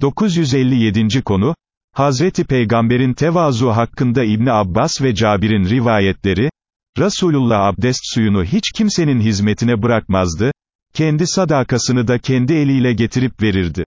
957. konu, Hazreti Peygamber'in tevazu hakkında İbni Abbas ve Cabir'in rivayetleri, Resulullah abdest suyunu hiç kimsenin hizmetine bırakmazdı, kendi sadakasını da kendi eliyle getirip verirdi.